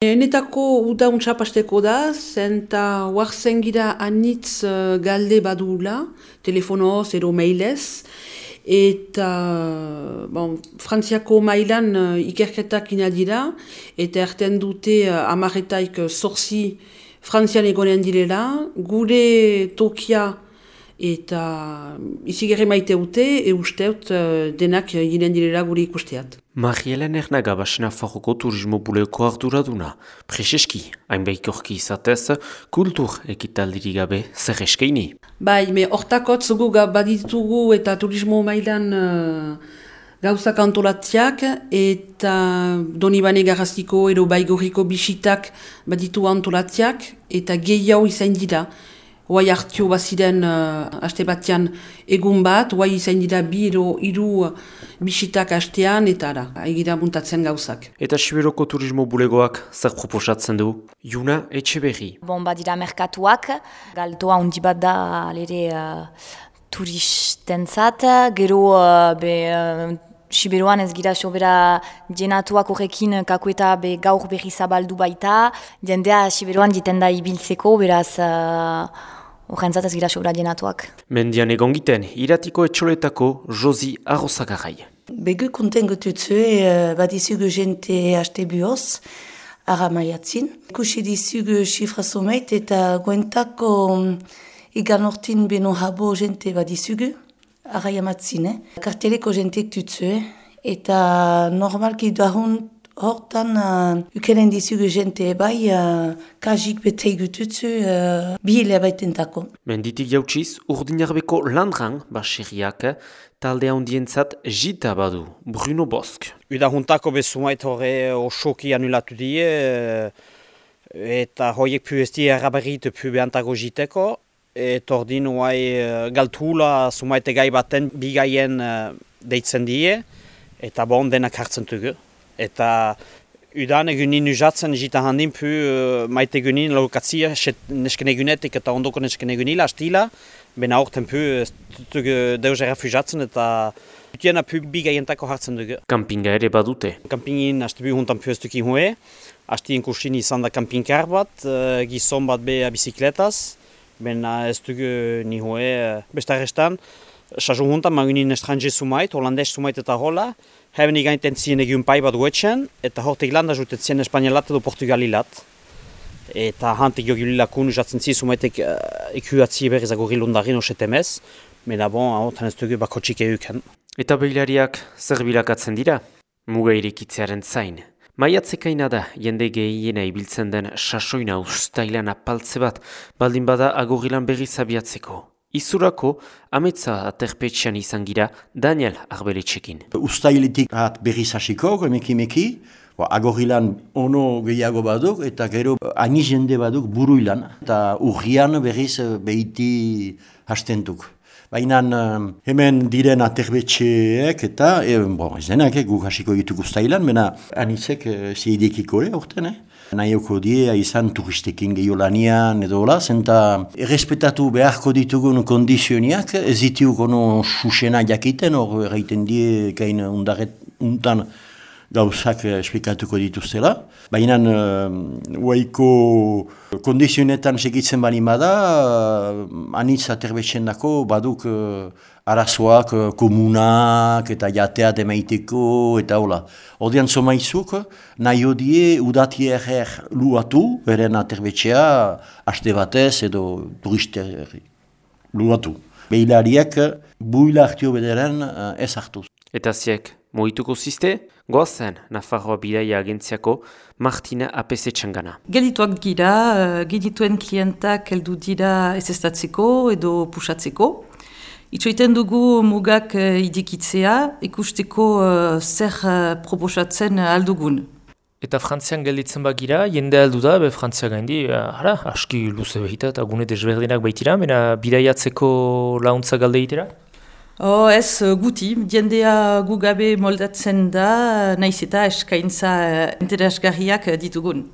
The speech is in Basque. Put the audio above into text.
Enetako uda untxapasteko da, zenta huartzen gira anitz uh, galde badula, telefonoz edo mailez, eta bon, frantziako mailan uh, ikerketak ina dira, eta erten dute uh, amaretaik uh, zorzi frantzian egonean direla, gure tokia eta izi gerri maite ute, e usteut uh, denak ginen direla gure ikusteat. Marielen ernaga basena farroko turismo buleko arduraduna. Prezeski, hainbaikorki izatez, kultur ekitaldiri gabe zer eskeini. Bai, me hortakot zugu baditugu eta turismo mailan uh, gauzak antolatziak eta donibane garaztiko edo baigoriko bisitak baditu antolatziak eta gehiago izan dira. Oai hartio baziren uh, aste batean egun bat, oai izan dira bi edo iru uh, bisitak astean eta ara, egira muntatzen gauzak. Eta Siberoko turismo bulegoak zer proposatzen du? Juna etxe berri. Bon, badira merkatuak, galtoa hundi bat da alere uh, turistentzat, gero uh, be... Uh, Siberuan ez gira sobera jenatuak horrekin kakueta be gaur berri zabaldu baita. Jendea Siberuan jiten da ibiltzeko, beraz Horrentzat ez gira sobra dienatuak. Mendian egon giten, iratiko etxoletako Josi Arrozagarai. Begu konten gotutzu, uh, badizugu jente haste buhoz, ara maiatzin. Kusi dizugu xifra someit eta guentako um, igan ortin beno habo jente badizugu, ara jamatzin. Eh? Karteleko jentek tutzu, eta normalki duahun Hortan, uh, ukelen dizugu jente bai, uh, kajik betei gututzu, uh, bihile baitentako. Menditik jautsiz, urdinarbeko landran, basiriak, talde handientzat jita badu, Bruno Bosk. Uda juntako bezumait horre osoki anulatu die, eta hoiek pu esti errabarrit pu behantago jiteko, eta ordin uai galtula sumaite gai baten bigaien deitzen die, eta bon denak hartzen tugu eta udan egunin ujatzen jita handin pu uh, maite egunin lokatzia nesken egunetik eta ondoko nesken egunila astila, bena horten pu uh, deus refujatzen eta utiena pu bigaientako hartzen dugu. Kampinga ere badute? Kampingin haste bu huntan pu ez dukin hue, haste inkursin izan da kampingkar bat, uh, gizon bat be bizikletaz, bena ez dugu ni hue uh, bestarrestan, Sajo huntan, magunin estranje sumait, holandez sumait eta hola, Hebben igainten zien egun pai bat guetxen, eta hortik landa jutet zien Espainialat edo Portugalilat. Eta hantik jogi lilakun jatzen zi sumaitek uh, ikuatzi berriz agurri lundarin osetemez, mena bon, hau ez dugu bako txike euken. Eta behilariak zer bilakatzen dira? Muga irekitzearen zain. Maiatzekaina da, jende gehiena ibiltzen den sasoina ustailan apaltze bat, baldin bada agorilan berriz abiatzeko. Izurako, ametza aterpetxean izan gira Daniel Arbeletxekin. Uztailetik hat berriz hasiko, emeki meki, agorilan ono gehiago baduk, eta gero ani jende baduk buru ilan, eta urrian berriz behiti hastentuk. Baina hemen diren aterbetxeek eta, e, bon, ez denak, eh, guk hasiko ditu guztailan, mena anitzek e, zeidekiko, eh, urten, eh? Naioko die, izan turistekin gehiolanian edo hola, zenta errespetatu beharko ditugun kondizioniak, ez ditugu no susena jakiten, hor erraiten die, kain undaret, untan gauzak esplikatuko dituztela. Baina uh, uaiko kondizionetan segitzen bali bada, uh, anitz aterbetxen dako, baduk uh, arazoak uh, komunak eta jatea demaiteko eta hola. Odean zomaizuk, nahi hodie udatie errer luatu, beren aterbetxea, haste batez edo turister luatu. Behilariak buila hartio bederen uh, ez hartuz. Eta ziek, mohituko ziste, goazen Nafarroa Bidaia Agentziako Martina Apese txangana. Gedituak gira, uh, gedituen klientak heldu dira ez edo pusatzeko. Itxoiten dugu mugak uh, idikitzea, ikusteko uh, zer proposatzen aldugun. Eta frantzian gelditzen bagira, jende aldu da, be frantzia gaindi, hara, aski luze behita eta gune desberdinak baitira, mena bidaiatzeko launtza galde itera? Oh, ez guti, diendea gugabe moldatzen da, naiz eta eskaintza interesgarriak ditugun.